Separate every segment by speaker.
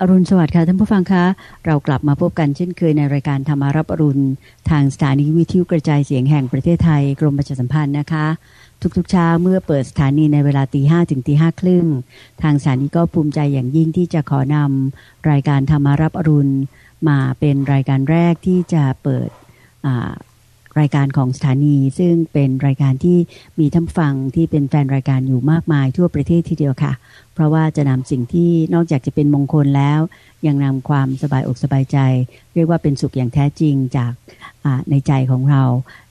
Speaker 1: อรุณสวัสดิ์ค่ะท่านผู้ฟังคะ เรากลับมาพบกันเช่นเคยในรายการธรรมารับอรุณ ทางสถานีวิทยุกระจายเสียงแห่งประเทศไทยกรมประชาสัมพันธ์นะคะ ทุกๆเช้าเมื่อเปิดสถานีในเวลาตีห้ถึงตีห้าครึ่งทางสถานีก็ภูมิใจอย่างยิ่งที่จะขอนำรายการธรรมารับอรุณ มาเป็นรายการแรกที่จะเปิด รายการของสถานี ซึ่งเป็นรายการที่มีท่านฟังที่เป็นแฟนรายการอยู่มากมายทั่วประเทศทีเดียวค่ะ เพราะว่าจะนำสิ่งที่นอกจากจะเป็นมงคลแล้ว ยังนำความสบายอกสบายใจ เรียกว่าเป็นสุขอย่างแท้จริงจากในใจของเรา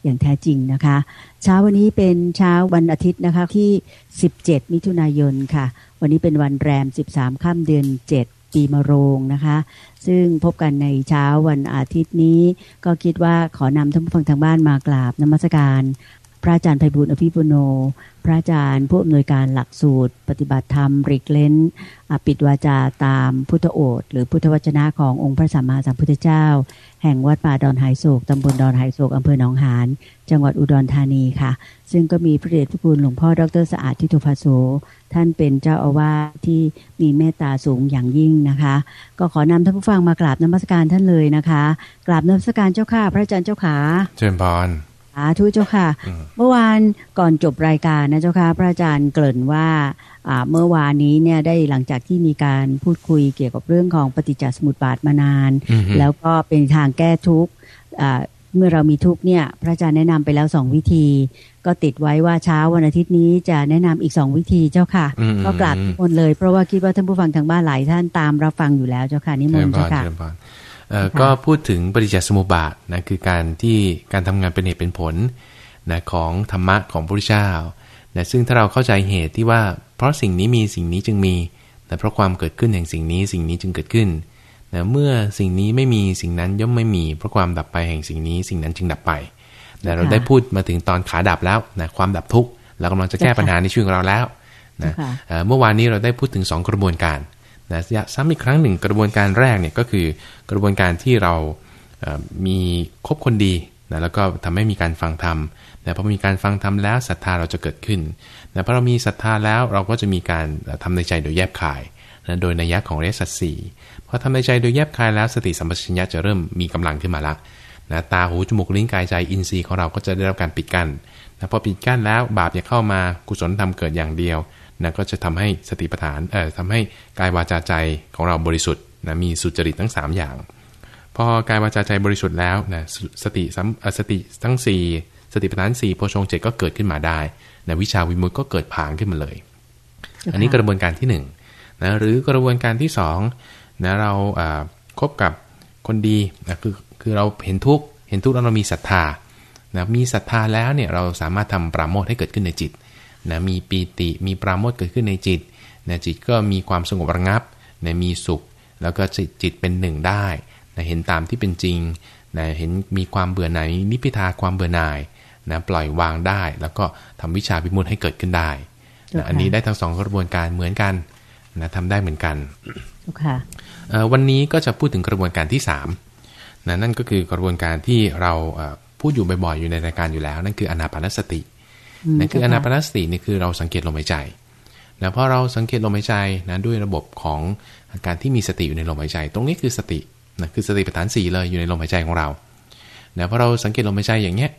Speaker 1: อย่างแท้จริงนะคะ เช้าวันนี้เป็นเช้าวันอาทิตย์นะคะที่ 17 มิถุนายนค่ะ วันนี้เป็นวันแรม 13 ค่ำเดือน 7 ปีมะโรงนะคะ ซึ่งพบกันในเช้าวันอาทิตย์นี้ ก็คิดว่าขอนำท่านผู้ฟังทางบ้านมากราบนมัสการ พระอาจารย์ไพบุญอภิปุโน พระอาจารย์ผู้อำนวยการหลักสูตร ปฏิบัติธรรมริกเลนปิดวาจาตามพุทธโอษหรือพุทธวจนะขององค์พระสัมมาสัมพุทธเจ้า แห่งวัดป่าดอนหายโศกตำบลดอนหายโศกอำเภอหนองหานจังหวัดอุดรธานีค่ะ ซึ่งก็มีพระเดชพระคุณหลวงพ่อดรสะอาดทิตุภาโสท่านเป็นเจ้าอาวาสที่มีเมตตาสูงอย่างยิ่งนะคะ ก็ขอนำท่านผู้ฟังมากราบนมัสการท่านเลยนะคะ กราบนมัสการเจ้าค่ะพระอาจารย์เจ้าขา
Speaker 2: เชิญพร
Speaker 1: สาธุเจ้าค่ะ เมื่อวานก่อนจบรายการนะเจ้าค่ะ พระอาจารย์เกริ่นว่าเมื่อวานนี้เนี่ยได้หลังจากที่มีการพูดคุยเกี่ยวกับเรื่องของปฏิจจสมุปบาทมานาน แล้วก็เป็นทางแก้ทุกข์เมื่อเรามีทุกเนี่ยพระอาจารย์แนะนำไปแล้วสองวิธี ก็ติดไว้ว่าเช้าวันอาทิตย์นี้จะแนะนำอีกสองวิธีเจ้าค่ะ ก็กลับหมดเลยเพราะว่าคิดว่าท่านผู้ฟังทางบ้านหลายท่านตามรับฟังอยู่แล้วเจ้าค่ะนิมนต์เจ้าค่ะ
Speaker 2: ก็พูดถึงปฏิจจสมุปบาทนะคือการที่การทำงานเป็นเหตุเป็นผลนะของธรรมะของพระพุทธเจ้านะซึ่งถ้าเราเข้าใจเหตุที่ว่า เพราะสิ่งนี้มีสิ่งนี้จึงมีแต่เพราะความเกิดขึ้นแห่งสิ่งนี้สิ่งนี้จึงเกิดขึ้นนะเมื่อสิ่งนี้ไม่มีสิ่งนั้นย่อมไม่มี เพราะความดับไปแห่งสิ่งนี้สิ่งนั้นจึงดับไปนะเราได้พูดมาถึงตอนขาดับแล้วนะความดับทุกข์เรากำลังจะแก้ปัญหาในชีวิตของเราแล้วนะเมื่อวานนี้เราได้พูดถึง 2 กระบวนการ นะซ้ำอีกครั้งหนึ่งกระบวนการแรกเนี่ยก็คือกระบวนการที่เรามีคบคนดีนะแล้วก็ทำให้มีการฟังธรรมนะพอมีการฟังธรรมแล้วศรัทธาเราจะเกิดขึ้นนะพอเรามีศรัทธาแล้วเราก็จะมีการทำในใจโดยแยบขายนะโดยนัยยะของเรสัตสีพอทำในใจโดยแยบคายแล้วสติสัมปชัญญะจะเริ่มมีกำลังขึ้นมาละนะตาหูจมูกลิ้นกายใจอินทรีย์ของเราก็จะได้รับการปิดกั้นนะพอปิดกั้นแล้วบาปจะเข้ามากุศลธรรมเกิดอย่างเดียว นะก็จะทำให้สติปัฏฐานเอ่อทำให้กายวาจาใจของเราบริสุทธิ์นะมีสุจริตทั้ง 3 อย่าง พอกายวาจาใจบริสุทธิ์แล้วนะสติสัมสติทั้ง 4 สติปัฏฐาน4โพชงเจก็เกิดขึ้นมาได้นะวิชาวิมุตก็เกิดผางขึ้นมาเลย อันนี้กระบวนการที่1นะหรือกระบวนการที่2นะเราคบกับคนดีนะคือคือเราเห็นทุกเห็นทุกแล้วเรามีศรัทธานะมีศรัทธาแล้วเนี่ยเราสามารถทำปราโมทให้เกิดขึ้นในจิต นะมีปีติมีปราโมทเกิดขึ้นในจิตนะจิตก็มีความสงบระงับนะมีสุข แล้วก็จิตจิตเป็นหนึ่งได้นะเห็นตามที่เป็นจริงนะเห็นมีความเบื่อหน่ายนิพิทาความเบื่อหน่ายนะปล่อยวางได้ แล้วก็ทำวิชาพิมุตให้เกิดขึ้นได้นะอันนี้ได้ทั้งสองกระบวนการเหมือนกันนะทำได้เหมือนกันค่ะวันนี้ก็จะพูดถึงกระบวนการที่3นะนั่นก็คือกระบวนการที่เราพูดอยู่บ่อยๆอยู่ในรายการอยู่แล้ว นั่นคืออนาปานสติ นั่นคืออนาปานสตินี่คือเราสังเกตลมหายใจนะพอเราสังเกตลมหายใจนะด้วยระบบของการที่มีสติอยู่ในลมหายใจ ตรงนี้คือสตินะคือสติปัฏฐานสี่เลยอยู่ในลมหายใจของเรานะพอเราสังเกตลมหายใจอย่างเงี้ย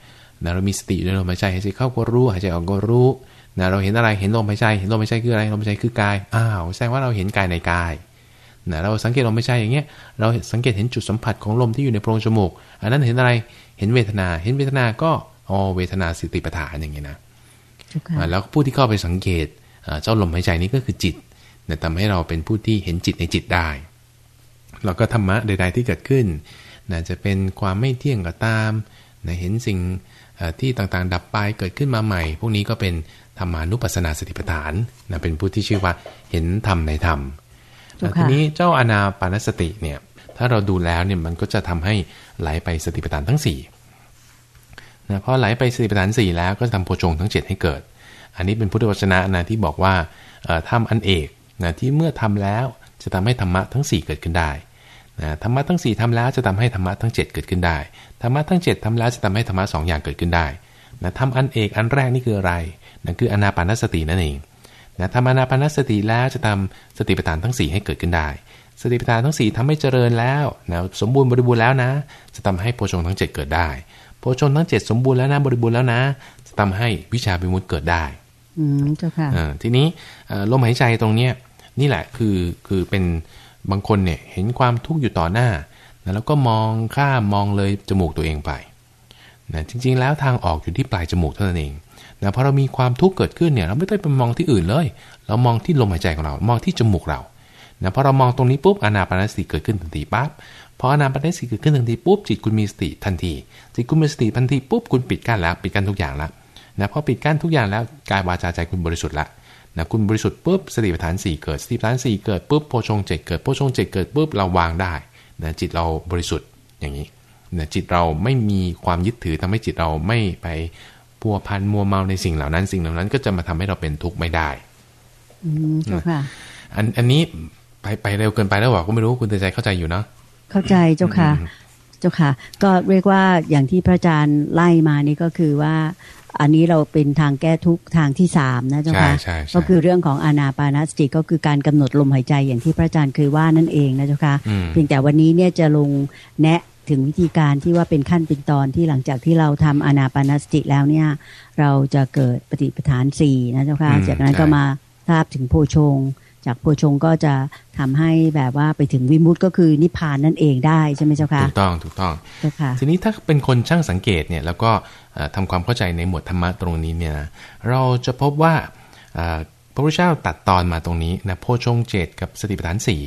Speaker 2: นะเรามีสติอยู่ในลมหายใจหายใจเข้าก็รู้หายใจออกก็รู้นะเราเห็นอะไรเห็นลมหายใจเห็นลมหายใจคืออะไรลมหายใจคือกายอ้าวแสดงว่าเราเห็นกายในกายนะเราสังเกตลมหายใจอย่างเงี้ยเราสังเกตเห็นจุดสัมผัสของลมที่อยู่ในโพรงจมูก อันนั้นเห็นอะไรเห็นเวทนา เห็นเวทนาก็อ๋อเวทนาสติปัฏฐานอย่างเงี้ยนะ แล้วผู้ที่เข้าไปสังเกตเจ้าลมหายใจนี้ก็คือจิตนะทำให้เราเป็นผู้ที่เห็นจิตในจิตได้เราก็ธรรมะใด ๆ ที่เกิดขึ้นนะจะเป็นความไม่เที่ยงก็ตามนะเห็นสิ่งที่ต่างๆ ดับไปเกิดขึ้นมาใหม่ พวกนี้ก็เป็นธรรมานุปัสสนาสติปัฏฐานนะเป็นผู้ที่ชื่อว่าเห็นธรรมในธรรมทีนี้เจ้าอนาปานสติเนี่ยถ้าเราดูแล้วเนี่ยมันก็จะทำให้ไหลไปสติปัฏฐานทั้ง4 นะพอไหลไปสติปัฏฐาน4แล้วก็จะทำโพชงทั้ง 7 ให้เกิด อันนี้เป็นพุทธวจนะนะที่บอกว่าทำอันเอกนะที่เมื่อทำแล้วจะทำให้ธรรมะทั้ง 4 เกิดขึ้นได้นะธรรมะทั้ง 4ทำแล้วจะทำให้ธรรมะทั้ง 7 เกิดขึ้นได้ธรรมะทั้ง 7ทำแล้วจะทำให้ธรรมะ2อย่างเกิดขึ้นได้นะทำอันเอกอันแรกนี่คืออะไรนั่นคืออนาปานสตินั่นเองนะทำอนาปานสติแล้วจะทำสติปัฏฐานทั้ง 4 ให้เกิดขึ้นได้ สติปัฏฐานทั้ง 4ทำให้เจริญแล้วนะสมบูรณ์บริบูรณ์แล้วนะ จะทำให้โพชงทั้ง 7 เกิดได้ พชงทั้ง7สมบูรณ์แล้วนะบริบูรณ์แล้วนะจะทำให้วิชาบิมุตเกิดได้
Speaker 1: อืมเจ้าค่ะ
Speaker 2: อ่าทีนี้เอ่อลมหายใจตรงเนี้ยนี่แหละคือคือเป็นบางคนเนี่ยเห็นความทุกข์อยู่ต่อหน้านะแล้วก็มองข้ามมองเลยจมูกตัวเองไปนะจริง ๆ แล้วทางออกอยู่ที่ปลายจมูกเท่านั้นเองนะพอเรามีความทุกข์เกิดขึ้นเนี่ย เราไม่ต้องไปมองที่อื่นเลย เรามองที่ลมหายใจของเรา มองที่จมูกเรานะพอเรามองตรงนี้ปุ๊บอานาปานสติเกิดขึ้นทันทีปั๊บ พออานาปานสติเกิดขึ้นทันทีปุ๊บจิตคุณมีสติทันทีจิตคุณมีสติทันทีปุ๊บคุณปิดกั้นแล้วปิดกั้นทุกอย่างแล้วนะพอปิดกั้นทุกอย่างแล้วกายวาจาใจคุณบริสุทธิ์ละนะคุณบริสุทธิ์ปุ๊บสติปัฏฐานสี่เกิดสติปัฏฐานสี่เกิดปุ๊บโพชงเจ็ดเกิดโพชงเจ็ดเกิดปุ๊บเราวางได้นะจิตเราบริสุทธิ์อย่างนี้นะจิตเราไม่มีความยึดถือทำให้จิตเราไม่ไปพัวพันมัวเมาในสิ่งเหล่านั้น สิ่งเหล่านั้นก็จะมาทำให้เราเป็นทุกข์ไม่ได้
Speaker 1: อืมเจ้าค่ะ
Speaker 2: อันอันนี้ไปไปเร็วเกินไปแล้วหรอก็ไม่รู้คุณเตือนใจเข้าใจอยู่เนาะ
Speaker 1: เข้าใจเจ้าค่ะ เจ้าค่ะ ก็เรียกว่าอย่างที่พระอาจารย์ไล่มานี่ก็คือว่า อันนี้เราเป็นทางแก้ทุกข์ทางที่สามนะเจ้า
Speaker 2: ใช่
Speaker 1: ค่ะ
Speaker 2: ใช่ใช่
Speaker 1: ก็คือเรื่องของอานาปานสติก็คือการกำหนดลมหายใจอย่างที่พระอาจารย์เคยว่านั่นเองนะเจ้าค่ะ
Speaker 2: อืม
Speaker 1: เพียงแต่วันนี้เนี่ยจะลงแนะถึงวิธีการที่ว่าเป็นขั้นเป็นตอนที่หลังจากที่เราทำอานาปานสติแล้วเนี่ย เราจะเกิดปฏิปทานสี่นะเจ้าค่ะ
Speaker 2: อืม
Speaker 1: จากนั้น
Speaker 2: ใช่
Speaker 1: ก็มาทราบถึงโพชง จากโพชงก็จะทำให้แบบว่าไปถึงวิมุตติก็คือนิพพานนั่นเองได้ใช่ไหมเจ้าค่ะ
Speaker 2: ถูกต้องถูกต้อง
Speaker 1: เจ้าค่ะ
Speaker 2: ทีนี้ถ้าเป็นคนช่างสังเกตเนี่ยแล้วก็เอ่อทำความเข้าใจในหมวดธรรมะตรงนี้เนี่ยนะเราจะพบว่าเอ่อพระพุทธเจ้าตัดตอนมาตรงนี้นะโพชงเจตกับสติปัฏฐานสี่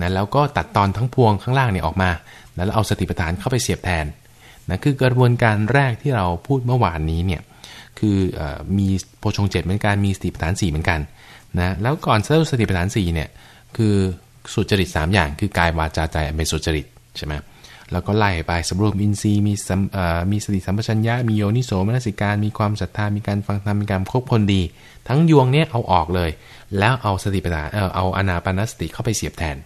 Speaker 2: นะแล้วก็ตัดตอนทั้งพวงข้างล่างเนี่ยออกมานะแล้วเอาสติปัฏฐานเข้าไปเสียบแทนนะคือกระบวนการแรกที่เราพูดเมื่อวานนี้เนี่ยคือเออมีโพชงเจตเหมือนกันมีสติปัฏฐานสี่เหมือนกัน นะแล้วก่อนเริ่มสติปัฏฐานสี่เนี่ยคือสุจริตสามอย่างคือกายวาจาใจเป็นสุจริตใช่ไหมแล้วก็ไล่ไปสำรวมอินทรีย์มีสัมเอ่อมีสติสัมปชัญญะมีโยนิโสมนสิการ มีความศรัทธามีการฟังธรรมมีการคบคนดี ทั้งยวงเนี้ยเอาออกเลย แล้วเอาสติปัฏฐานเออเอาอานาปานสติเข้าไปเสียบแทน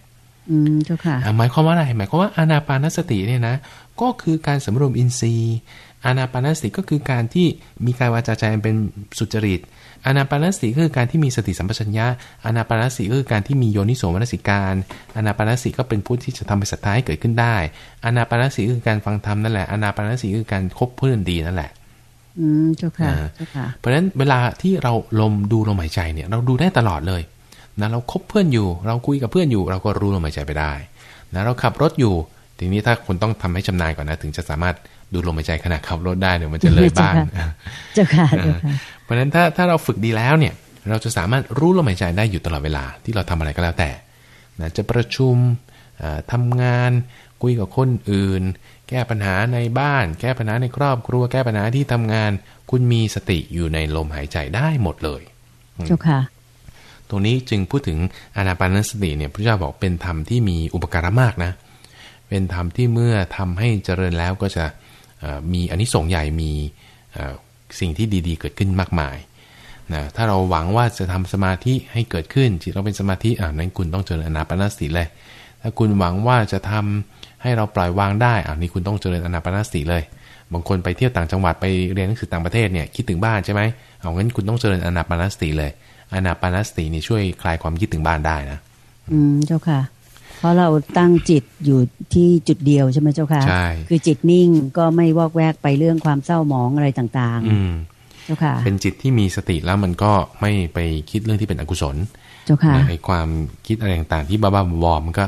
Speaker 1: อืมเจ้าค่ะ
Speaker 2: อะหมายความว่าอะไรหมายความว่าอานาปานสติเนี่ยนะก็คือการสำรวมอินทรีย์ อานาปานสติก็คือการที่มีกายวาจาใจอันเป็นสุจริตอานาปานสติก็คือการที่มีสติสัมปชัญญะอานาปานสติก็คือการที่มีโยนิโสมนสิการอานาปานสติก็เป็นผู้ที่จะทำให้ศรัทธาให้เกิดขึ้นได้อานาปานสติก็คือการฟังธรรมนั่นแหละอานาปานสติก็คือการคบเพื่อนดีนั่นแหละ
Speaker 1: อืมเจ้าค่ะ
Speaker 2: อ่า
Speaker 1: เจ้าค่ะ
Speaker 2: เพราะฉะนั้นเวลาที่เราลมดูลมหายใจเนี่ยเราดูได้ตลอดเลยนะเราคบเพื่อนอยู่ เราคุยกับเพื่อนอยู่ เราก็รู้ลมหายใจไปได้นะเราขับรถอยู่ ทีนี้ถ้าคุณต้องทำให้ชำนาญก่อนนะ ถึงจะสามารถ ดูลมหายใจขณะขับรถได้เดี๋ยวมันจะเลยบ้าง
Speaker 1: เจ้าค่ะเจ้าค่ะ
Speaker 2: เพราะฉะนั้นถ้าถ้าเราฝึกดีแล้วเนี่ย เราจะสามารถรู้ลมหายใจได้อยู่ตลอดเวลาที่เราทำอะไรก็แล้วแต่นะจะประชุมเอ่อทำงานคุยกับคนอื่น แก้ปัญหาในบ้าน แก้ปัญหาในครอบครัว แก้ปัญหาที่ทำงาน คุณมีสติอยู่ในลมหายใจได้หมดเลย
Speaker 1: เจ้าค่ะ
Speaker 2: ตรงนี้จึงพูดถึงอานาปานสติเนี่ยพระเจ้าบอกเป็นธรรมที่มีอุปการะมากนะ เป็นธรรมที่เมื่อทำให้เจริญแล้วก็จะเอ่อ มีอานิสงส์ใหญ่มีสิ่งที่ดีๆ เกิดขึ้นมากมายนะถ้าเราหวังว่าจะทำสมาธิให้เกิดขึ้นจิตเราเป็นสมาธิอ่านั้นคุณต้องเจริญอนาปานสติเลย ถ้าคุณหวังว่าจะทำให้เราปล่อยวางได้อ่านี่คุณต้องเจริญอนาปานสติเลย บางคนไปเที่ยวต่างจังหวัดไปเรียนหนังสือต่างประเทศเนี่ยคิดถึงบ้านใช่ไหมเอางั้นคุณต้องเจริญอนาปานสติเลยอนาปานสตินี่ช่วยคลายความคิดถึงบ้านได้นะ
Speaker 1: อืมเจ้าค่ะ ราะเราตั้งจิตอยู่ที่จุดเดียวใช่ไหมเจ้าค่ะ
Speaker 2: ใช่
Speaker 1: คือจิตนิ่งก็ไม่วอกแวกไปเรื่องความเศร้าหมองอะไรต่าง
Speaker 2: อืม
Speaker 1: ๆเจ้าค่ะ
Speaker 2: เป็นจิตที่มีสติแล้วมันก็ไม่ไปคิดเรื่องที่เป็นอกุศล
Speaker 1: เจ้าค่ะ
Speaker 2: นะไอ้ความคิดอะไรต่างๆ ที่บ้าๆบอๆมันก็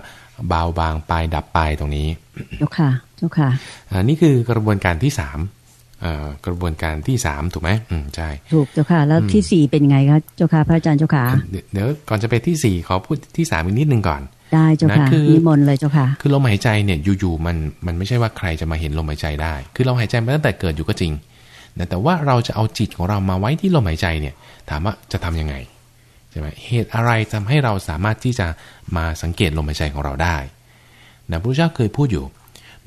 Speaker 2: เบาบางไปดับไปตรงนี้
Speaker 1: เจ้าค่ะ เจ้าค่ะ
Speaker 2: อ่า นี่คือกระบวนการที่สามเอ่อ กระบวนการที่สามถูกไหมอืมใช่
Speaker 1: ถูกเจ้าค่ะ แล้วที่สี่เป็นไงคะเจ้าค่ะพระอาจารย์เจ้าค่ะ
Speaker 2: เดี๋ยวเดี๋ยวก่อนจะไปที่สี่ขอพูดที่สามอีกนิดนึงก่อน
Speaker 1: ได้เจ้าค่ะ
Speaker 2: นะคือ
Speaker 1: นิมนต์เลยเจ้าค่ะ
Speaker 2: คือลมหายใจเนี่ยอยู่ๆมันมันไม่ใช่ว่าใครจะมาเห็นลมหายใจได้ คือเราหายใจมาตั้งแต่เกิดอยู่ก็จริงนะแต่ว่าเราจะเอาจิตของเรามาไว้ที่ลมหายใจเนี่ย ถามว่าจะทํำยังไงใช่ไหมเหตุอะไรทำให้เราสามารถที่จะมาสังเกตลมหายใจของเราได้นะพระพุทธเจ้าเคยพูดอยู่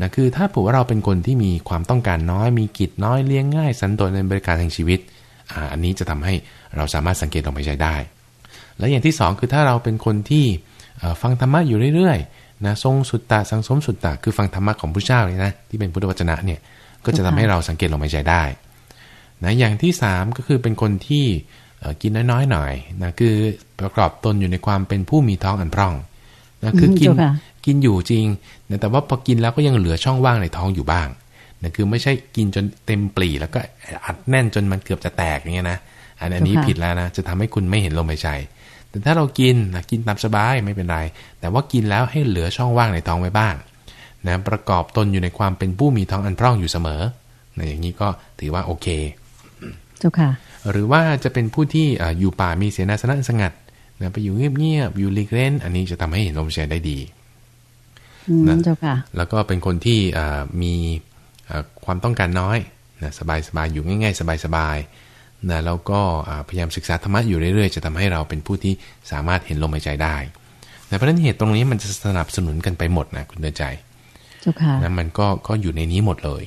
Speaker 2: นะคือถ้าผือว่าเราเป็นคนที่มีความต้องการน้อย มีกิจน้อยเลี้ยงง่ายสันโดษในบริการแห่งชีวิตอ่าอันนี้จะทำให้เราสามารถสังเกตลมหายใจได้ และอย่างที่สองคือถ้าเราเป็นคนที่ฟังธรรมะอยู่เรื่อยๆนะทรงสุตตะสังสมสุตตะคือฟังธรรมะของพระเจ้าเลยนะที่เป็นพุทธวจนะเนี่ยก็จะทำให้เราสังเกตลมหายใจได้นะอย่างที่สามก็คือเป็นคนที่กินน้อยๆหน่อยนะคือประกอบตนอยู่ในความเป็นผู้มีท้องอันพร่อง นะคือกิน
Speaker 1: เจ้าค่ะ
Speaker 2: กินอยู่จริงนะแต่ว่าพอกินแล้วก็ยังเหลือช่องว่างในท้องอยู่บ้างนะคือไม่ใช่กินจนเต็มปลีแล้วก็อัดแน่นจนมันเกือบจะแตกอย่างเงี้ยนะอันอันนี้
Speaker 1: เจ้าค่ะ
Speaker 2: ผิดแล้วนะจะทำให้คุณไม่เห็นลมหายใจ แต่ถ้าเรากินนะกินตามสบายไม่เป็นไร แต่ว่ากินแล้วให้เหลือช่องว่างในท้องไว้บ้างนะประกอบตนอยู่ในความเป็นผู้มีท้องอันพร่องอยู่เสมอนะอย่างนี้ก็ถือว่าโอเค
Speaker 1: เจ้าค่ะ
Speaker 2: หรือว่าจะเป็นผู้ที่อ่าอยู่ป่ามีเสนาสนะสงัด นะไปอยู่เงียบๆอยู่หลีกเล่น อันนี้จะทำให้เห็นลมหายใจได้ดี
Speaker 1: อืม
Speaker 2: นะ
Speaker 1: เจ้าค่ะ
Speaker 2: แล้วก็เป็นคนที่อ่ามีอ่าความต้องการน้อยนะสบายๆอยู่ง่าย ๆ สบายๆนะแล้วก็อ่าพยายามศึกษาธรรมะอยู่เรื่อยๆ จะทำให้เราเป็นผู้ที่สามารถเห็นลมหายใจได้นะเพราะฉะนั้นเหตุตรงนี้มันจะสนับสนุนกันไปหมดนะคุณเดินใจ
Speaker 1: เจ้าค่ะ
Speaker 2: นะมันก็ก็อยู่ในนี้หมดเลย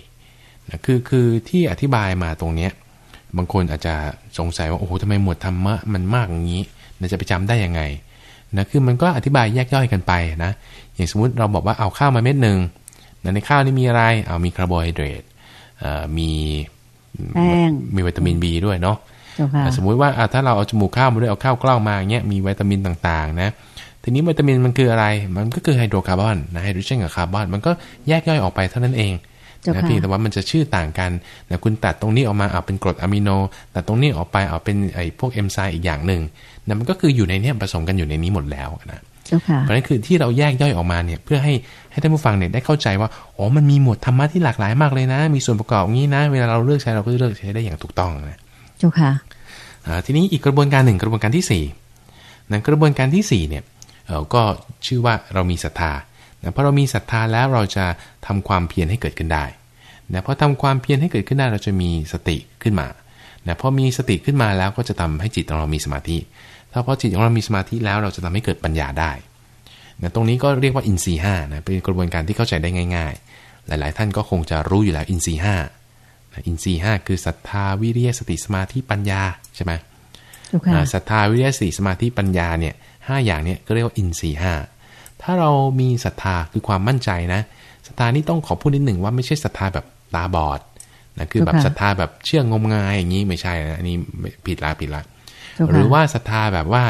Speaker 2: นะคือคือที่อธิบายมาตรงเนี้ยบางคนอาจจะสงสัยว่าโอ้โหทำไมหมวดธรรมะมันมากอย่างนี้นะ จะไปจำได้ยังไงนะคือมันก็อธิบายแยกย่อยกันไปนะอย่างสมมุติเราบอกว่าเอาข้าวมาเม็ดหนึ่งนะในข้าวนี่มีอะไรเอามีคาร์โบไฮเดรตเอ่อมี
Speaker 1: แป้ง
Speaker 2: มีวิตามิน B ด้วยเนาะ
Speaker 1: เจ้าค่ะ
Speaker 2: สมมุติว่าอะถ้าเราเอาจมูกข้าวมาด้วยเอาข้าวกล้องมาอย่างเงี้ยมีวิตามินต่างๆนะทีนี้วิตามินมันคืออะไร มันก็คือไฮโดรคาร์บอนนะไฮโดรเจนกับคาร์บอนมันก็แยกย่อยออกไปเท่านั้นเอง
Speaker 1: เจ้า
Speaker 2: นะ
Speaker 1: ค่ะ
Speaker 2: เพียงแต่ว่ามันจะชื่อต่างกันนะคุณตัดตรงนี้ออกมาเอาเป็นกรดอะมิโนตัดตรงนี้ออกไปเอาเป็นไอ้พวกเอนไซม์อีกอย่างหนึ่ง นะมันก็คืออยู่ในเนี้ยผสมกันอยู่ในนี้หมดแล้วนะ
Speaker 1: เจ้าค่ะ
Speaker 2: เพราะฉะนั้นคือที่เราแยกย่อยออกมาเนี่ยเพื่อให้ให้ท่านผู้ฟังเนี่ยได้เข้าใจว่าอ๋อมันมีหมวดธรรมะที่หลากหลายมากเลยนะ มีส่วนประกอบอย่างนี้นะ เวลาเราเลือกใช้เราก็เลือกใช้ได้อย่างถูกต้องนะ
Speaker 1: เจ้าค่ะ
Speaker 2: อ่าทีนี้อีกกระบวนการหนึ่งกระบวนการที่4ี่นะกระบวนการที่4เนี่ยเอ่อก็ชื่อว่าเรามีศรัทธานะพอเรามีศรัทธาแล้วเราจะทำความเพียรให้เกิดขึ้นได้นะพอทำความเพียรให้เกิดขึ้นได้เราจะมีสติขึ้นมา นะพอมีสติขึ้นมาแล้วก็จะทำให้จิตของเรามีสมาธิ ถ้าพอจิตของเรามีสมาธิแล้วเราจะทำให้เกิดปัญญาได้นะตรงนี้ก็เรียกว่าอินทรีย์ห้านะเป็นกระบวนการที่เข้าใจได้ง่าย ๆ หลาย ๆ ท่านก็คงจะรู้อยู่แล้วอินทรีย์ห้านะอินทรีย์ห้าคือศรัทธาวิริยะสติสมาธิปัญญาใช่ไหม
Speaker 1: เจ้าค่ะ
Speaker 2: อ่าศรัทธาวิริยะสติสมาธิปัญญาเนี่ยห้าอย่างเนี่ยก็เรียกว่าอินทรีย์ห้าถ้าเรามีศรัทธาคือความมั่นใจนะศรัทธานี่ต้องขอพูดนิดหนึ่งว่าไม่ใช่ศรัทธาแบบตาบอด นะคือแบบ
Speaker 1: เจ้าค่ะ
Speaker 2: ศรัทธาแบบเชื่องมงายอย่างนี้ไม่ใช่นะอันนี้ไม่ผิดละผิดละ
Speaker 1: เจ้าค่ะ
Speaker 2: หรือว่าศรัทธาแบบว่า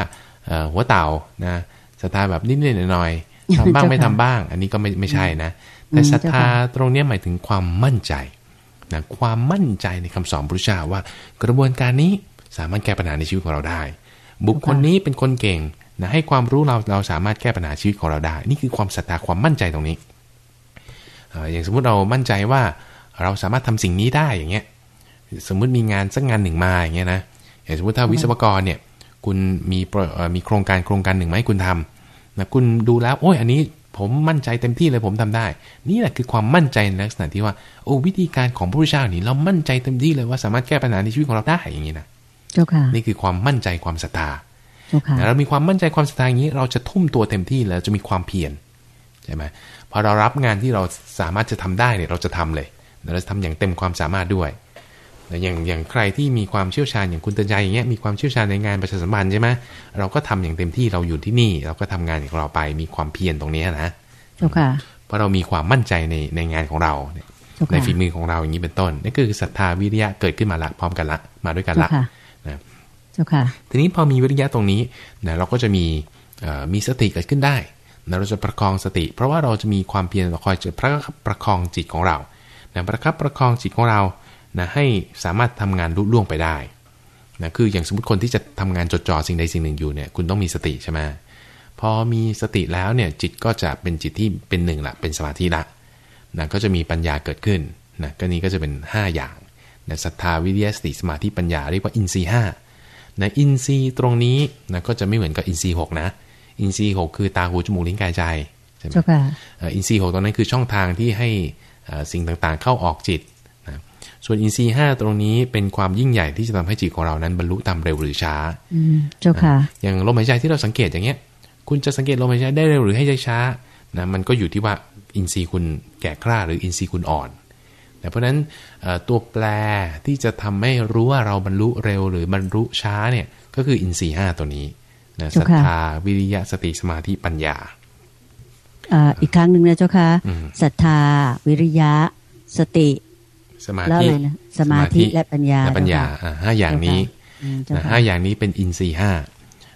Speaker 2: เอ่อหัวเต่านะศรัทธาแบบนิดๆหน่อยๆทำบ้าง
Speaker 1: เจ้าค่ะ
Speaker 2: ไม่ทำบ้าง อันนี้ก็ไม่ไม่ใช่นะ แต่
Speaker 1: อืม
Speaker 2: ศรัทธา
Speaker 1: เจ้าค่ะ
Speaker 2: ตรงเนี้ยหมายถึงความมั่นใจนะความมั่นใจในคำสอนพระพุทธเจ้าว่า กระบวนการนี้สามารถแก้ปัญหาในชีวิตของเราได้ บุคคลนี้เป็นคนเก่งนะให้ความรู้เราเราสามารถแก้ปัญหาชีวิตของเราได้ นี่คือความศรัทธาความมั่นใจตรงนี้เอ่ออย่างสมมุติเรามั่นใจว่า เราสามารถทำสิ่งนี้ได้อย่างเงี้ย สมมุติมีงานสักงานหนึ่งมาอย่างเงี้ยนะอย่างสมมติถ้าวิศวกรเนี่ย คุณมีโปรเอ่อมีโครงการโครงการหนึ่งมาให้คุณทำนะคุณดูแล้ว โอ้ยอันนี้ผมมั่นใจเต็มที่เลยผมทำได้ นี่แหละคือความมั่นใจในลักษณะที่ว่าโอ้วิธีการของพระพุทธเจ้านี่เรามั่นใจเต็มที่เลยว่าสามารถแก้ปัญหาในชีวิตของเราได้อย่างนี้นะ
Speaker 1: เจ้าค่ะ
Speaker 2: นี่คือความมั่นใจความศรัทธา
Speaker 1: เจ้าค่ะ
Speaker 2: นะเรามีความมั่นใจความศรัทธาอย่างนี้ เราจะทุ่มตัวเต็มที่แล้วจะมีความเพียรใช่ไหมพอเรารับงานที่เราสามารถจะทำได้เนี่ยเราจะทำเลย เราจะทำอย่างเต็มความสามารถด้วยนะอย่างอย่างใครที่มีความเชี่ยวชาญอย่างคุณเตือนใจอย่างเงี้ยมีความเชี่ยวชาญในงานประชาสัมพันธ์ใช่ไหมเราก็ทำอย่างเต็มที่เราอยู่ที่นี่ เราก็ทำงานของเราไปมีความเพียรตรงเนี้ยนะ
Speaker 1: เจ้าค่ะ
Speaker 2: เพราะเรามีความมั่นใจในในงานของเราเนี่ย
Speaker 1: เจ้า
Speaker 2: ใน
Speaker 1: ค่ะ
Speaker 2: ฝีมือของเราอย่างนี้เป็นต้นนี่คือศรัทธาวิริยะเกิดขึ้นมาละพร้อมกันละมาด้วยกัน
Speaker 1: เจ้า
Speaker 2: ละ
Speaker 1: ค่ะ
Speaker 2: นะ
Speaker 1: เจ้าค่ะ
Speaker 2: ทีนี้พอมีวิริยะตรงนี้นะเราก็จะมีเอ่อมีสติเกิดขึ้นได้นะเราจะประคองสติ เพราะว่าเราจะมีความเพียรเราคอยจะประคับประคองจิตของเรา นะประคับประคองจิตของเรานะให้สามารถทำงานลุล่วงไปได้นะคืออย่างสมมติคนที่จะทำงานจดจ่อสิ่งใดสิ่งหนึ่งอยู่เนี่ยคุณต้องมีสติใช่ไหมพอมีสติแล้วเนี่ยจิตก็จะเป็นจิตที่เป็นหนึ่งละเป็นสมาธิละนะก็จะมีปัญญาเกิดขึ้นนะก็นี้ก็จะเป็น 5 อย่างนะศรัทธาวิริยะสติสมาธิปัญญาเรียกว่าอินทรีย์ห้านะอินทรีย์ตรงนี้นะก็จะไม่เหมือนกับอินทรีย์หกนะอินทรีย์หกคือตาหูจมูกลิ้นกายใจใช่ไหม
Speaker 1: เจ้าค่ะ
Speaker 2: เอ่ออินทรีย์หกตรงนั้นคือช่องทางที่ให้เอ่อ สิ่งต่างๆเข้าออกจิตนะส่วนอินทรีย์ห้าตรงนี้เป็นความยิ่งใหญ่ที่จะทำให้จิตของเรานั้นบรรลุตามเร็วหรือช้า
Speaker 1: อืมเจ้าค่ะ
Speaker 2: อย่างลมหายใจที่เราสังเกตอย่างเงี้ย คุณจะสังเกตลมหายใจได้เร็วหรือให้ช้าๆนะมันก็อยู่ที่ว่าอินทรีย์คุณแก่กล้าหรืออินทรีย์คุณอ่อนนะเพราะฉะนั้นเอ่อตัวแปรที่จะทำให้รู้ว่าเราบรรลุเร็วหรือบรรลุช้าเนี่ยก็คืออินทรีย์ห้าตัวนี้นะ
Speaker 1: เจ้า
Speaker 2: ศรัท
Speaker 1: ค่ะ
Speaker 2: ธาวิริยะสติสมาธิปัญญา
Speaker 1: อ่าอีกครั้งหนึ่งนะเจ้าค่ะ
Speaker 2: อืม
Speaker 1: ศรัทธา วิริยะ สติ
Speaker 2: สมา
Speaker 1: แล้ว
Speaker 2: ธิ
Speaker 1: อะไรนะสมาธิและปัญญา
Speaker 2: และปัญญา
Speaker 1: เจ้ค่ะ
Speaker 2: อ่าห้าอย่างนี้
Speaker 1: อืมเจ้า
Speaker 2: นะ
Speaker 1: ค่ะ
Speaker 2: ห้าอย่างนี้เป็นอินทรีย์ห้า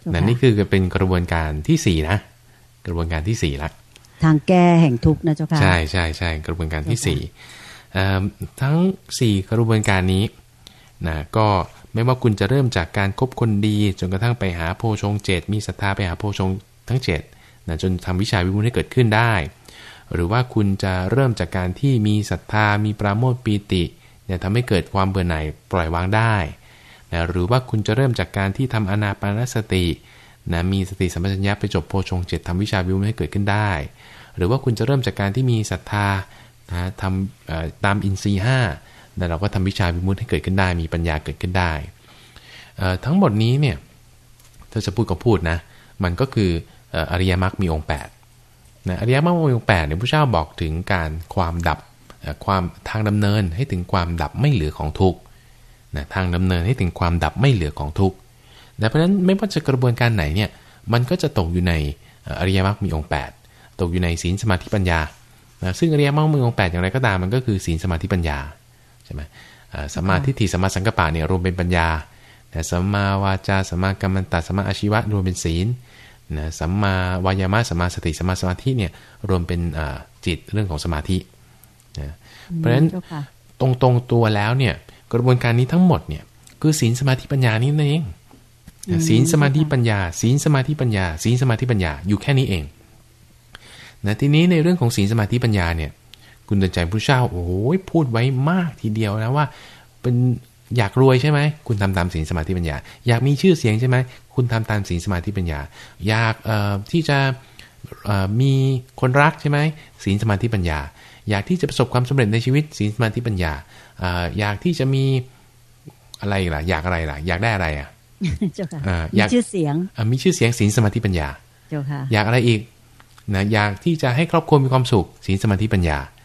Speaker 1: เจ้า
Speaker 2: นะ
Speaker 1: ค่ะ
Speaker 2: นี่คือเป็นกระบวนการที่สี่นะ กระบวนการที่สี่ละ
Speaker 1: ทางแก้แห่งทุกข์นะเจ้าค่ะ
Speaker 2: ใช่ใช่ใช่กระบวนการที่สี่เอ่อทั้งสี่กระบวนการนี้นะก็ไม่ว่าคุณจะเริ่มจากการคบคนดี จนกระทั่งไปหาโพชงเจ็ดมีศรัทธาไปหาโพชงทั้งเจ็ด นะจนทำวิชาวิมุติให้เกิดขึ้นได้ หรือว่าคุณจะเริ่มจากการที่มีศรัทธามีปราโมทย์ปีติเนี่ยทำให้เกิดความเบื่อหน่ายปล่อยวางได้นะหรือว่าคุณจะเริ่มจากการที่ทำอนาปานสตินะมีสติสัมปชัญญะไปจบโพชงเจ็ดทำวิชาวิมุติให้เกิดขึ้นได้ หรือว่าคุณจะเริ่มจากการที่มีศรัทธานะทำตามอินทรีย์ห้าเราก็ทำวิชาวิมุติให้เกิดขึ้นได้ มีปัญญาเกิดขึ้นได้ ทั้งหมดนี้เนี่ยถ้าจะพูดก็พูดนะ มันก็คือ อริยมรรคมีองค์8นะอริยมรรคมีองค์8เนี่ยพระเจ้าบอกถึงการความดับความทางดำเนินให้ถึงความดับไม่เหลือของทุกข์นะทางดำเนินให้ถึงความดับไม่เหลือของทุกข์นะเพราะฉะนั้นไม่ว่าจะกระบวนการไหนเนี่ยมันก็จะตกอยู่ในอริยมรรคมีองค์ 8 ตกอยู่ในศีลสมาธิปัญญานะซึ่งอริยมรรคมีองค์8อย่างไรก็ตามมันก็คือศีลสมาธิปัญญาใช่ไหมสมาทิฏฐิสมาสังกปะเนี่ยรวมเป็นปัญญาแต่สัมมาวาจาสัมมากัมมันตะสัมมาอาชีวะรวมเป็นศีล นะสัมมาวายามะสัมมาสติสัมมาสมาธิเนี่ยรวมเป็นอ่าจิตเรื่องของสมาธินะเพราะฉะนั้น
Speaker 1: เจ้าค่ะ
Speaker 2: ตรงตรงๆตัวแล้วเนี่ยกระบวนการนี้ทั้งหมดเนี่ยคือศีลสมาธิปัญญานี่นั่นเองศีลสมาธิปัญญาศีลสมาธิปัญญาศีลสมาธิปัญญาอยู่แค่นี้เองนะทีนี้ในเรื่องของศีลสมาธิปัญญาเนี่ย คุณเดินใจผู้เช่าโอ้ยพูดไว้มากทีเดียวนะว่า เป็น อยากรวยใช่ไหมคุณทำตามศีลสมาธิปัญญา อยากมีชื่อเสียงใช่ไหมคุณทำตามศีลสมาธิปัญญา อยากเอ่อที่จะเอ่อมีคนรักใช่ไหมศีลสมาธิปัญญา อยากที่จะประสบความสำเร็จในชีวิตศีลสมาธิปัญญาเอ่ออยากที่จะมีอะไรอีกล่ะ อยากอะไรล่ะ อยากได้อะไรอะ
Speaker 1: เจ้าค่ะ
Speaker 2: อ่า
Speaker 1: มี
Speaker 2: อยาก
Speaker 1: ชื่อเสียง
Speaker 2: อะมีชื่อเสียงศีลสมาธิปัญญา
Speaker 1: เจ้าค่ะ
Speaker 2: อยากอะไรอีกนะอยากที่จะให้ครอบครัวมีความสุขศีลสมาธิปัญญา
Speaker 1: อืม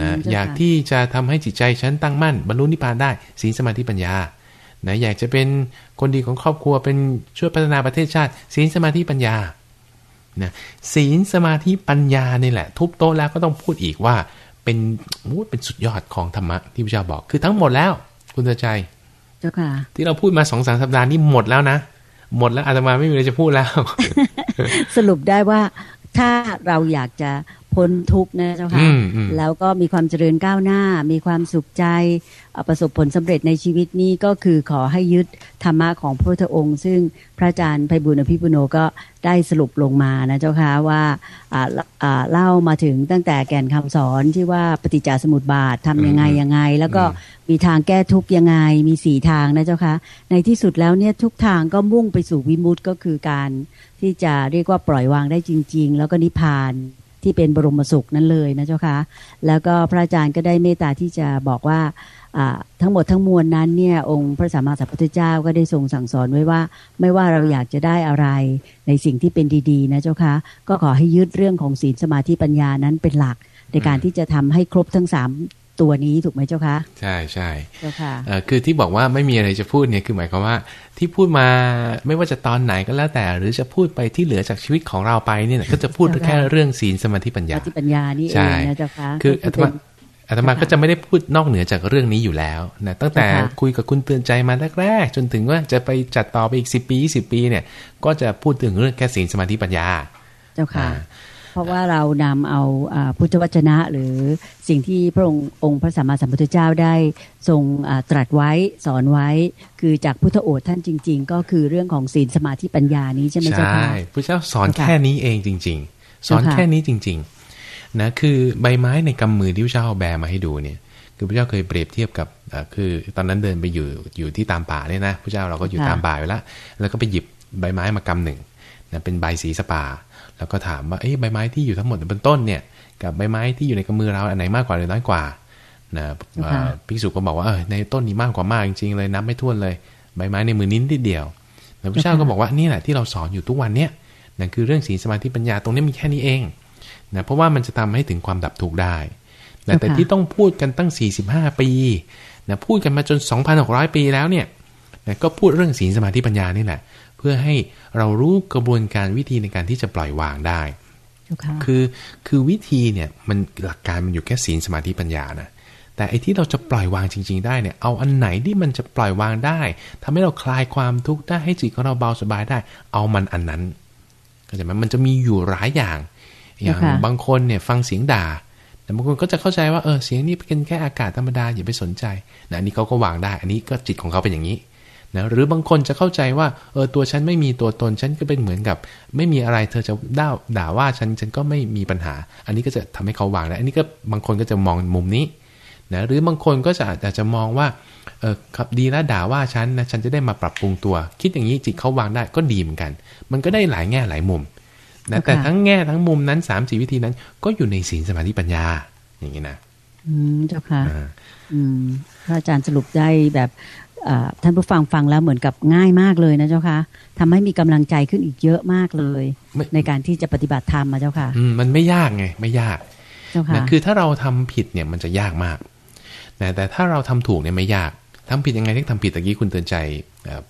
Speaker 2: นะ
Speaker 1: เจ้าค่ะ
Speaker 2: อยากที่จะทำให้จิตใจฉันตั้งมั่น บรรลุนิพพานได้ศีลสมาธิปัญญานะอยากจะเป็นคนดีของครอบครัวเป็นช่วยพัฒนาประเทศชาติศีลสมาธิปัญญานะศีลสมาธิปัญญานี่แหละ ทุบโต๊ะแล้วก็ต้องพูดอีกว่าเป็นโอ้เป็นสุดยอดของธรรมะที่พระเจ้าบอกคือทั้งหมดแล้ว คุณเตือนใจ
Speaker 1: เจ้าค่ะ
Speaker 2: ที่เราพูดมาสองสามสัปดาห์นี่หมดแล้วนะ หมดแล้วอาตมาไม่มีอะไรจะพูดแล้ว
Speaker 1: สรุปได้ว่าถ้าเราอยากจะ พ้นทุกข์นะเจ้าค่ะ
Speaker 2: อืมอืม
Speaker 1: แล้วก็มีความเจริญก้าวหน้า มีความสุขใจเอ่อประสบผลสำเร็จในชีวิตนี้ก็คือขอให้ยึดธรรมะของพระพุทธองค์ ซึ่งพระอาจารย์ไพบุญอภิปุโนก็ได้สรุปลงมานะเจ้าค่ะว่าอ่าอ่าเล่ามาถึงตั้งแต่แก่นคำสอนที่ว่าปฏิจจสมุปบาททำยังไง
Speaker 2: อืม
Speaker 1: ยังไง แล้วก็
Speaker 2: อืม
Speaker 1: มีทางแก้ทุกข์ยังไง มีสี่ทางนะเจ้าค่ะ ในที่สุดแล้วเนี่ยทุกทางก็มุ่งไปสู่วิมุตติก็คือการที่จะเรียกว่าปล่อยวางได้จริง ๆ แล้วก็นิพพาน ที่เป็นบรมสุขนั้นเลยนะเจ้าคะแล้วก็พระอาจารย์ก็ได้เมตตาที่จะบอกว่าทั้งหมดทั้งมวลนั้นเนี่ยองค์พระสัมมาสัมพุทธเจ้าก็ได้ทรงสั่งสอนไว้ว่า ไม่ว่าเราอยากจะได้อะไรในสิ่งที่เป็นดีๆนะเจ้าคะก็ขอให้ยึดเรื่องของศีลสมาธิปัญญานั้นเป็นหลัก ในการที่จะทำให้ครบทั้งสาม ตัวนี้ถูกไหมเจ้าคะ
Speaker 2: ใช่ใช่
Speaker 1: เจ้าค่ะ
Speaker 2: เอ่อคือที่บอกว่าไม่มีอะไรจะพูดเนี่ยคือหมายความว่า ที่พูดมาไม่ว่าจะตอนไหนก็แล้วแต่ หรือจะพูดไปที่เหลือจากชีวิตของเราไปเนี่ยก็จะพูด
Speaker 1: เจ้าค่ะ
Speaker 2: แค่เรื่องศีลสมาธิปัญ
Speaker 1: ส
Speaker 2: ญา
Speaker 1: มาธิปัญญานี่เอ
Speaker 2: ใช่
Speaker 1: งนะเจ้าค่ะ
Speaker 2: คืออาตมา
Speaker 1: เป็น
Speaker 2: อาตมาก็จะไม่ได้พูดนอกเหนือจากเรื่องนี้อยู่แล้วนะตั้งแต่
Speaker 1: เจ้าค่ะ
Speaker 2: คุยกับคุณเตือนใจมาแรกๆจนถึงว่าจะไปจัดต่อไปอีก10ปี20 ปีเนี่ย ก็จะพูดถึงเรื่องแค่ศีลสมาธิปัญญา
Speaker 1: เจ้าค่ะ
Speaker 2: อ่า
Speaker 1: เพราะว่าเรานำเอาอ่าพุทธวจนะ หรือสิ่งที่พระองค์องค์พระสัมมาสัมพุทธเจ้าได้ทรงอ่าตรัสไว้สอนไว้ คือจากพุทธโอษฐ์ท่านจริง ๆ ก็คือเรื่องของศีลสมาธิปัญญานี้ใช่ไหมเจ้า
Speaker 2: ใช่
Speaker 1: ค่ะ
Speaker 2: พระเจ้าสอน
Speaker 1: เจ้าค่ะ
Speaker 2: แค่นี้เองจริง ๆ สอน
Speaker 1: เจ้าค่ะ
Speaker 2: แค่นี้จริงๆนะคือใบไม้ในกำมือที่พระเจ้าเอาแบมาให้ดูเนี่ยคือพระเจ้าเคยเปรียบเทียบกับเอ่อคือตอนนั้นเดินไปอยู่อยู่ที่ตามป่าเนี่ยนะพระเจ้าเราก็อยู่
Speaker 1: ค่ะ
Speaker 2: ตามป่าไปแล้วแล้วก็ไปหยิบใบไม้มากำหนึ่งนะเป็นใบสีสปา แล้วก็ถามว่าเอ้ใบไม้ที่อยู่ทั้งหมดบนต้นเนี่ย กับใบไม้ที่อยู่ในกำมือเราอันไหนมากกว่าหรือน้อยกว่านะเอ่อภิกษุก็บอกว่าเออในต้นนี้มากกว่ามากจริงๆเลยนับไม่ถ้วนเลย ใบไม้ในมือนิ้นนิดเดียวแล้วพระเจ้าก็บอกว่านี่แหละที่เราสอนอยู่ทุกวันเนี่ยนั่นคือเรื่องศีลสมาธิปัญญาตรงนี้มีแค่นี้เองนะเพราะว่ามันจะทำให้ถึงความดับทุกข์ได้นะแต่
Speaker 1: เจ้าค่ะ
Speaker 2: ที่ต้องพูดกันตั้ง 45 ปีนะพูดกันมาจน 2,600 ปีแล้วเนี่ยนะก็พูดเรื่องศีลสมาธิปัญญานี่แหละ เพื่อให้เรารู้กระบวนการวิธีในการที่จะปล่อยวางได้
Speaker 1: เจ้าค่ะ
Speaker 2: คือคือวิธีเนี่ยมันหลักการมันอยู่แค่ศีลสมาธิปัญญานะแต่ไอ้ที่เราจะปล่อยวางจริง ๆ ได้เนี่ย เอาอันไหนที่มันจะปล่อยวางได้ทำให้เราคลายความทุกข์ได้ให้จิตของเราเบาสบายได้ เอามันอันนั้นก็จะมันมันจะมีอยู่หลายอย่าง อย่างบางคนเนี่ยฟังเสียงด่า แต่บางคนก็จะเข้าใจว่าเออเสียงนี้เป็นแค่อากาศธรรมดาอย่าไปสนใจนะอันนี้เขาก็วางได้ อันนี้ก็จิตของเขาเป็นอย่างนี้ นะหรือบางคนจะเข้าใจว่าเออตัวฉันไม่มีตัวตนฉันก็เป็นเหมือนกับ ไม่มีอะไรเธอจะด่าด่าว่าฉันฉันก็ไม่มีปัญหา อันนี้ก็จะทำให้เขาวางได้อันนี้ก็บางคนก็จะมองมุมนี้นะหรือบางคนก็จะอาจจะมองว่าเออครับดีแล้วด่าว่าฉันนะฉันจะได้มาปรับปรุงตัว คิดอย่างนี้จิตเขาวางได้ก็ดีเหมือนกัน มันก็ได้หลายแง่หลายมุมนะแต่ทั้งแง่ทั้งมุมนั้นสามสี่วิธีนั้น ก็อยู่ในศีลสมาธิปัญญา อย่างนี้นะ
Speaker 1: อืมเจ้าค่ะอืมพระอาจารย์สรุปได้แบบ ท่านผู้ฟังฟังแล้วเหมือนกับง่ายมากเลยนะเจ้าค่ะทำให้มีกำลังใจขึ้นอีกเยอะมากเลย ในการที่จะปฏิบัติธรรมมาเจ้าค่ะ
Speaker 2: อืมมันไม่ยากไง ไม่ยากเจ้าค่ะคือถ้าเราทำผิดเนี่ยมันจะยากมากนะแต่ถ้าเราทำถูกเนี่ยไม่ยากทำผิดยังไงที่ทำผิดตะกี้คุณเตือนใจ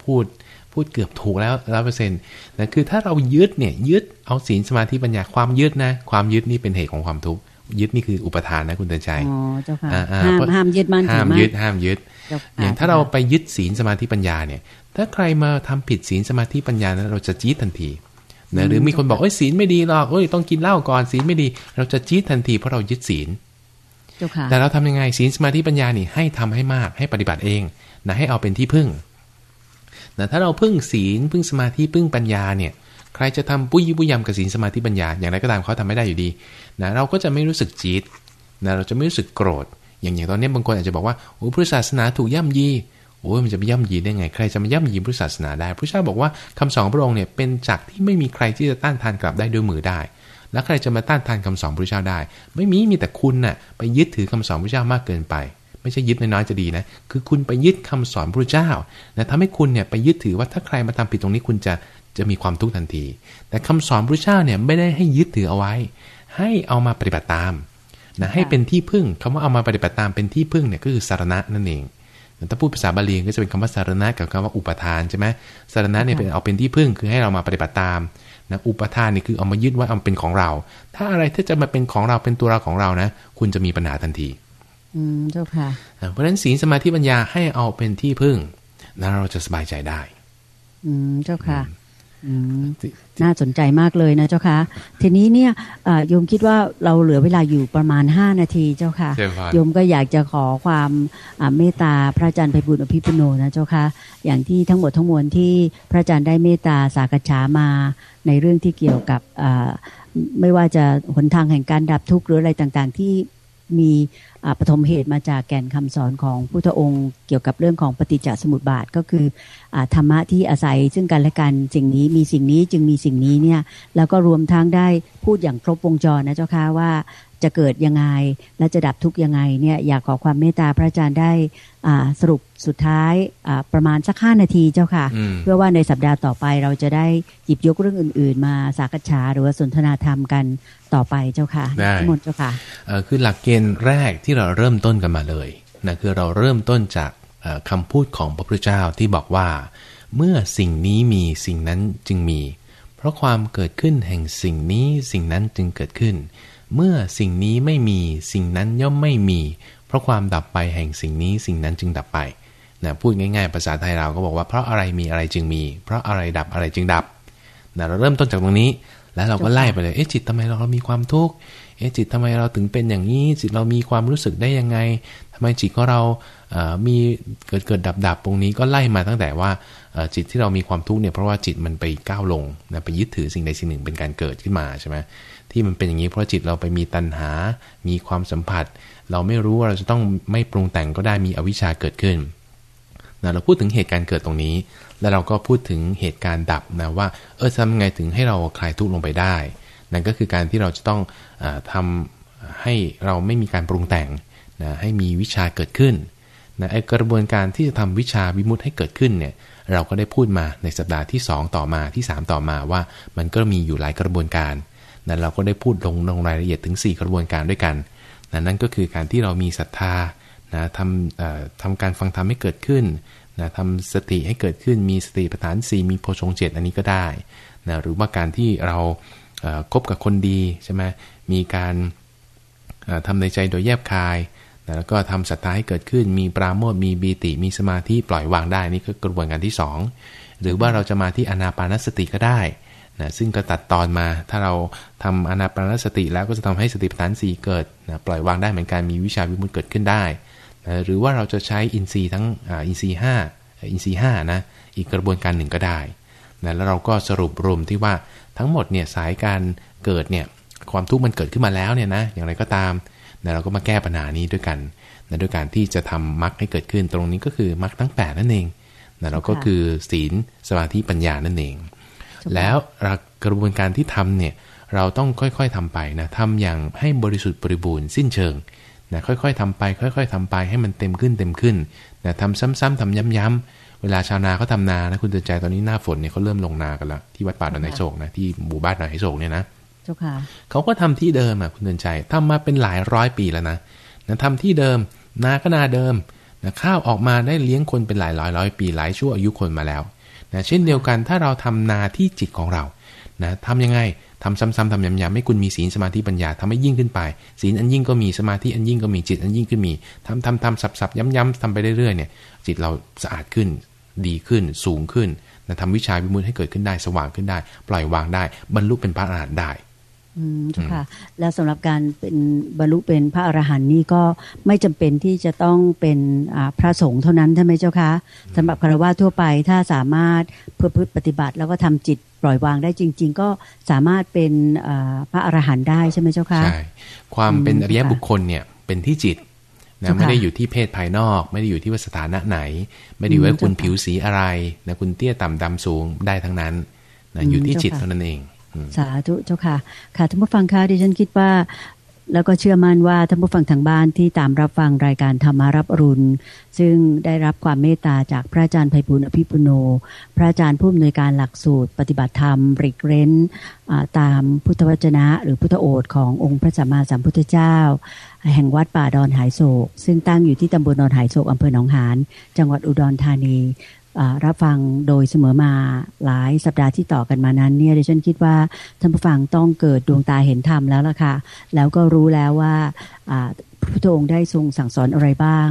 Speaker 2: พูดพูดเกือบถูกแล้วร้อยเปอร์เซ็นต์นะคือถ้าเรายึดเนี่ยยึดเอาศีลสมาธิปัญญาความยึดนะความยึดนี่เป็นเหตุของความทุกข์ ยึดนี่คืออุปทานนะคุณเตือนใจ
Speaker 1: อ๋อเจ้าค่ะห้ามห้ามยึดมั่น
Speaker 2: ห้ามยึดห้ามยึด อย่างถ้าเราไปยึดศีลสมาธิปัญญาเนี่ย ถ้าใครมาทำผิดศีลสมาธิปัญญานะเราจะจี๊ดทันทีนะหรือมีคนบอกเอ้ยศีลไม่ดีหรอกเอ้ยต้องกินเหล้าก่อนศีลไม่ดี เราจะจี๊ดทันทีเพราะเรายึดศีลแต่เราทำยังไงศีลสมาธิปัญญานี่ให้ทำให้มากให้ปฏิบัติเองนะให้เอาเป็นที่พึ่งนะถ้าเราพึ่งศีลพึ่งสมาธิพึ่งปัญญาเนี่ย ใครจะทำปุ้ยปุ้ยยำกับศีลสมาธิปัญญาอย่างไรก็ตามเขาทำไม่ได้อยู่ดี นะเราก็จะไม่รู้สึกจีดนะเราจะไม่รู้สึกโกรธ อย่างอย่างตอนนี้บางคนอาจจะบอกว่าโอ้พุทธศาสนาถูกย่ำยีโอ้ยมันจะไปย่ำยีได้ไง ใครจะมาย่ำยีพุทธศาสนาได้พระเจ้าบอกว่าคำสอนพระองค์เนี่ยเป็นจักที่ไม่มีใครที่จะต้านทานกลับได้ด้วยมือได้ แล้วใครจะมาต้านทานคำสอนพระเจ้าได้ ไม่มีมีแต่คุณน่ะไปยึดถือคำสอนพระเจ้ามากเกินไป ไม่ใช่ยึดน้อยๆจะดีนะคือคุณไปยึดคำสอนพระเจ้านะทำให้คุณเนี่ยไปยึดถือว่าถ้าใครมาทำผิดตรงนี้คุณจะจะมีความทุกข์ทันที แต่คำสอนพระเจ้าเนี่ยไม่ได้ให้ยึดถือเอาไว้ ให้เอามาปฏิบัติตามนะให้เป็นที่พึ่งคำว่าเอามาปฏิบัติตามเป็นที่พึ่งเนี่ยก็คือสารณะนั่นเองถ้าพูดภาษาบาลีก็จะเป็นคำว่าสารณะกับคำว่าอุปทานใช่ไหมสารณะเนี่ยเป็นเอาเป็นที่พึ่งคือให้เรามาปฏิบัติตามนะอุปทานนี่คือเอามายึดว่าเอาเป็นของเรา ถ้าอะไรที่จะมาเป็นของเราเป็นตัวเราของเรานะ คุณจะมีปัญหาทันที
Speaker 1: อืมเจ้าค่ะ
Speaker 2: เพราะฉะนั้นศีลสมาธิปัญญาให้เอาเป็นที่พึ่งแล้วเราจะสบายใจได้
Speaker 1: อืมเจ้าค่ะ น่าสนใจมากเลยนะเจ้าค่ะ ทีนี้เนี่ยโยมคิดว่าเราเหลือเวลาอยู่ประมาณห้านาทีเจ้าค่ะ โยมก็อยากจะขอความเมตตาพระอาจารย์ไพบุญอภิปุโนนะเจ้าค่ะ อย่างที่ทั้งหมดทั้งมวลที่พระอาจารย์ได้เมตตาสากฉามาในเรื่องที่เกี่ยวกับไม่ว่าจะหนทางแห่งการดับทุกข์หรืออะไรต่างๆ ที่ มีปฐมเหตุมาจากแก่นคำสอนของพุทธองค์ เกี่ยวกับเรื่องของปฏิจจสมุปบาทก็คืออธรรมะที่อาศัยซึ่งกันและกันสิ่งนี้มีสิ่งนี้จึงมีสิ่งนี้เนี่ยแล้วก็รวมทั้งได้พูดอย่างครบวงจรนะเจ้าค่ะว่า จะเกิดยังไง และจะดับทุกยังไงเนี่ยอยากขอความเมตตาพระอาจารย์ได้สรุปสุดท้ายประมาณสักห้านาทีเจ้าค่ะ เพื่อว่าในสัปดาห์ต่อไปเราจะได้หยิบยกเรื่องอื่น ๆ มาสักษาหรือว่าสนทนาธรรมกันต่อไปเจ้าค่ะ
Speaker 2: ได้
Speaker 1: หมดเจ้าค่ะ
Speaker 2: คือหลักเกณฑ์แรกที่เราเริ่มต้นกันมาเลยนะคือเราเริ่มต้นจากคำพูดของพระพุทธเจ้าที่บอกว่า เมื่อสิ่งนี้มีสิ่งนั้นจึงมี เพราะความเกิดขึ้นแห่งสิ่งนี้สิ่งนั้นจึงเกิดขึ้น เมื่อสิ่งนี้ไม่มีสิ่งนั้นย่อมไม่มี เพราะความดับไปแห่งสิ่งนี้สิ่งนั้นจึงดับไปนะพูดง่ายๆ ภาษาไทยเราก็บอกว่าเพราะอะไรมีอะไรจึงมี เพราะอะไรดับอะไรจึงดับนะเราเริ่มต้นจากตรงนี้ แล้วเราก็ไล่ไปเลยเอ๊ะจิตทำไมเรามีความทุกข์เอ๊ะจิตทำไมเราถึงเป็นอย่างนี้ จิตเรามีความรู้สึกได้ยังไงทำไมจิตของเรามีเกิดเกิดดับดับตรงนี้ก็ไล่มาตั้งแต่ว่าจิตที่เรามีความทุกข์เนี่ยเพราะว่าจิตมันไปก้าวลงนะไปยึดถือสิ่งใดสิ่งหนึ่งเป็นการเกิดขึ้นมาใช่ไหม ที่มันเป็นอย่างนี้เพราะจิตเราไปมีตัณหา มีความสัมผัส เราไม่รู้ว่าเราจะต้องไม่ปรุงแต่งก็ได้มีอวิชชาเกิดขึ้นนะเราพูดถึงเหตุการณ์เกิดตรงนี้ แล้วเราก็พูดถึงเหตุการณ์ดับนะว่าเออทำไงถึงให้เราคลายทุกข์ลงไปได้ นั่นก็คือการที่เราจะต้องอทำให้เราไม่มีการปรุงแต่งนะให้มีวิชาเกิดขึ้นนะไอกระบวนการที่จะทำวิชาวิมุตให้เกิดขึ้นเนี่ยเราก็ได้พูดมาในสัปดาห์ที่ 2 ต่อมาที่ 3 ต่อมาว่ามันก็มีอยู่หลายกระบวนการ นั้นเราก็ได้พูดลงลงรายละเอียดถึง 4 กระบวนการด้วยกันนะนั่นก็คือการที่เรามีศรัทธานะทำทำการฟังธรรมให้เกิดขึ้นนะทำสติให้เกิดขึ้น มีสติปัฏฐาน 4 มีโพชงเจตอันนี้ก็ได้นะหรือว่าการที่เราคบกับคนดีใช่ไหมมีการทำในใจโดยแยบคายนะแล้วก็ทำศรัทธาให้เกิดขึ้น มีปราโมทมีบีติ มีสมาธิปล่อยวางได้นี่ก็กระบวนการที่ 2 หรือว่าเราจะมาที่อนาปานสติก็ได้ นะซึ่งก็ตัดตอนมา ถ้าเราทำอนาปานสติแล้วก็จะทำให้สติปัฏฐานสีเกิดนะปล่อยวางได้เหมือนกันมีวิชาวิมุตติเกิดขึ้นได้นะหรือว่าเราจะใช้อินทรีย์ทั้งอินทรีย์ห้าอินทรีย์ห้านะอีกกระบวนการหนึ่งก็ได้นะแล้วเราก็สรุปรวมที่ว่าทั้งหมดเนี่ยสายการเกิดเนี่ยความทุกข์มันเกิดขึ้นมาแล้วเนี่ยนะอย่างไรก็ตามนะเราก็มาแก้ปัญหานี้ด้วยกันนะด้วยการที่จะทำมรรคให้เกิดขึ้นตรงนี้ก็คือมรรคทั้ง 8 นั่นเองนะเราก็คือศีลสมาธิปัญญานั่นเอง แล้วกระบวนการที่ทำเนี่ยเราต้องค่อยๆทำไปนะทำอย่างให้บริสุทธิ์บริบูรณ์สิ้นเชิงนะค่อยๆทำไป ค่อยๆทำไปให้มันเต็มขึ้นเต็มขึ้นนะทำซ้ำๆทำย้ำๆเวลาชาวนาเขาทานานะคุณเตือนใจตอนนี้หน้าฝนเนี่ยเขาเริ่มลงนากันแล้วที่วัดป่าดอนไหโศกนะที่หมู่บ้านดอนไหโศกเนี่ยนะ
Speaker 1: เจ้าค่ะ
Speaker 2: เขาก็ทำที่เดิมอะคุณเตือนใจทำมาเป็นหลายร้อยปีแล้วนะนะทำที่เดิมนาก็นาเดิมนะข้าวออกมาได้เลี้ยงคนเป็นหลายร้อยร้อยปีหลายชั่วอายุคนมาแล้ว นะเช่นเดียวกันถ้าเราทำนาที่จิตของเรานะทำยังไงทำซ้ำๆทำย้ำๆให้คุณมีศีลสมาธิปัญญาทำให้ยิ่งขึ้นไป ศีลอันยิ่งก็มีสมาธิอันยิ่งก็มีจิตอันยิ่งก็มีทำทำทำสับๆย้ำๆทำไปเรื่อยๆเนี่ยจิตเราสะอาดขึ้น ดีขึ้น สูงขึ้นนะทำวิชาวิมุตให้เกิดขึ้นได้สว่างขึ้นได้ ปล่อยวางได้ บรรลุเป็นพระอรหันต์ได้
Speaker 1: อืมค่ะ แล้วสำหรับการเป็นบรรลุเป็นพระอรหันต์นี่ก็ไม่จำเป็นที่จะต้องเป็นพระสงฆ์เท่านั้นใช่ไหมเจ้าคะสำหรับคารวะทั่วไปถ้าสามารถเพื่อพฤติปฏิบัติ แล้วก็ทำจิตปล่อยวางได้จริง ๆ ก็สามารถเป็นพระอรหันต์ได้ใช่ไหมเจ้าคะ
Speaker 2: ใช่ความเป็นอริยบุคคลเนี่ยเป็นที่จิตนะไม่ได้อยู่ที่เพศภายนอก ไม่ได้อยู่ที่ว่าสถานะไหน ไม่ได้อยู่ว่าคุณผิวสีอะไรนะคุณเตี้ยต่ำดำสูงได้ทั้งนั้นนะอยู่ที่จิตเท่านั้นเอง
Speaker 1: สาธุเจ้าค่ะ ค่ะท่านผู้ฟังคะดิฉันคิดว่า แล้วก็เชื่อมั่นว่าท่านผู้ฟังทางบ้านที่ตามรับฟังรายการธรรมารับรุณ ซึ่งได้รับความเมตตาจากพระอาจารย์ไพบุญอภิปุโน พระอาจารย์ผู้อำนวยการหลักสูตร ปฏิบัติธรรมริกเร้นตามพุทธวจนะ หรือพุทธโอษขององค์พระสัมมาสัมพุทธเจ้า แห่งวัดป่าดอนหายโศก ซึ่งตั้งอยู่ที่ตำบลดอนหายโศกอำเภอหนองหานจังหวัดอุดรธานี รับฟังโดยเสมอมาหลายสัปดาห์ที่ต่อกันมานั้นเนี่ยดิฉันคิดว่าท่านผู้ฟังต้องเกิดดวงตาเห็นธรรมแล้วล่ะค่ะ แล้วก็รู้แล้วว่าพระพุทธองค์ได้ทรงสั่งสอนอะไรบ้าง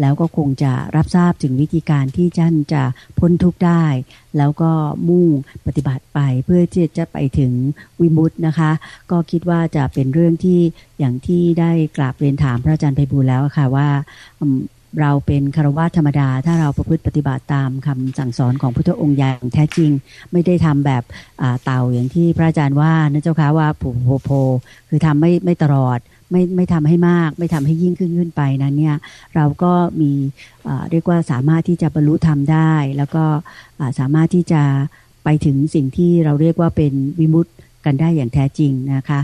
Speaker 1: แล้วก็คงจะรับทราบถึงวิธีการที่ท่านจะพ้นทุกข์ได้ แล้วก็มุ่งปฏิบัติไปเพื่อที่จะไปถึงวิมุตตินะคะ ก็คิดว่าจะเป็นเรื่องที่อย่างที่ได้กราบเรียนถามพระอาจารย์ไพบูลแล้วค่ะว่า เราเป็นคารวะธรรมดา ถ้าเราประพฤติปฏิบัติตามคำสั่งสอนของพุทธองค์อย่างแท้จริง ไม่ได้ทำแบบเต่าอย่างที่พระอาจารย์ว่านะเจ้าค่ะว่าผูโพโพ คือทำไม่ไม่ตลอดไม่ไม่ทำให้มาก ไม่ทำให้ยิ่งขึ้นขึ้นไปนั้นเนี่ยเราก็มีเรียกว่าสามารถที่จะบรรลุธรรมได้ แล้วก็สามารถที่จะไปถึงสิ่งที่เราเรียกว่าเป็นวิมุตติ กันได้อย่างแท้จริงนะคะ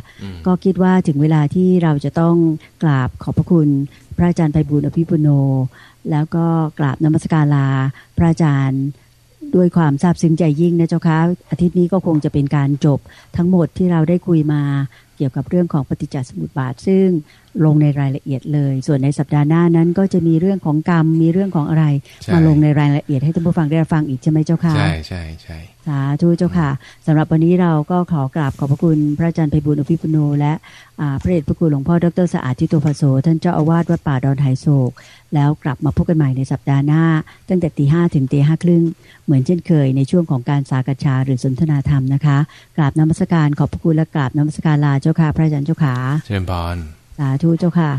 Speaker 1: ก็คิดว่าถึงเวลาที่เราจะต้องกราบขอบพระคุณ พระอาจารย์ไพบุญอภิปุโน แล้วก็กราบนมัสการลาพระอาจารย์ด้วยความซาบซึ้งใจยิ่งนะเจ้าคะอาทิตย์นี้ก็คงจะเป็นการจบทั้งหมดที่เราได้คุยมาเกี่ยวกับเรื่องของปฏิจจสมุปบาท ซึ่งลงในรายละเอียดเลย ส่วนในสัปดาห์หน้านั้นก็จะมีเรื่องของกรรมมีเรื่องของอะไร มาลงในรายละเอียดให้ท่านผู้ฟังได้ฟังอีกใช่ไหมเจ้าค่ะ
Speaker 2: ใช่ใช่ใช่
Speaker 1: สาธุเจ้าค่ะสำหรับวันนี้เราก็ขอกราบขอบพระคุณพระอาจารย์ไพบุญอภิปุโน และพระเดชพระคุณหลวงพ่อดรสะอาดทิโตภโสท่านเจ้าอาวาสวัดป่าดอนไหโศก แล้วกลับมาพบกันใหม่ในสัปดาห์หน้า ตั้งแต่ตีห้ถึงตีห้าครึ่งเหมือนเช่นเคยในช่วงของการสากชาหรือสนทนาธรรมนะคะกราบนมัสการขอบพระคุณและกราบนมัสการลาเจ้าค่ะ พระอาจารย์เจ้าค่ะ
Speaker 2: เชิญพร
Speaker 1: สาธุเจ้าค่ะ